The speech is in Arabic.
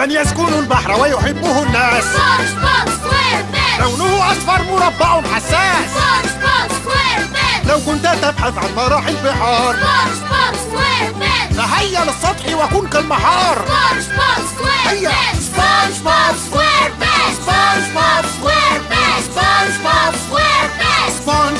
من يسكن البحر ويحبه الناس. سبونج سكوير لونه أصفر مربع حساس. سبونج سكوير لو كنت تبحث عن مراحل البحار سبونج سكوير فهيا للسطح وكن كالمحار. سبونج سكوير هيا. سبونج بوب سكوير بير سبونج بوب سكوير سبونج سكوير سبونج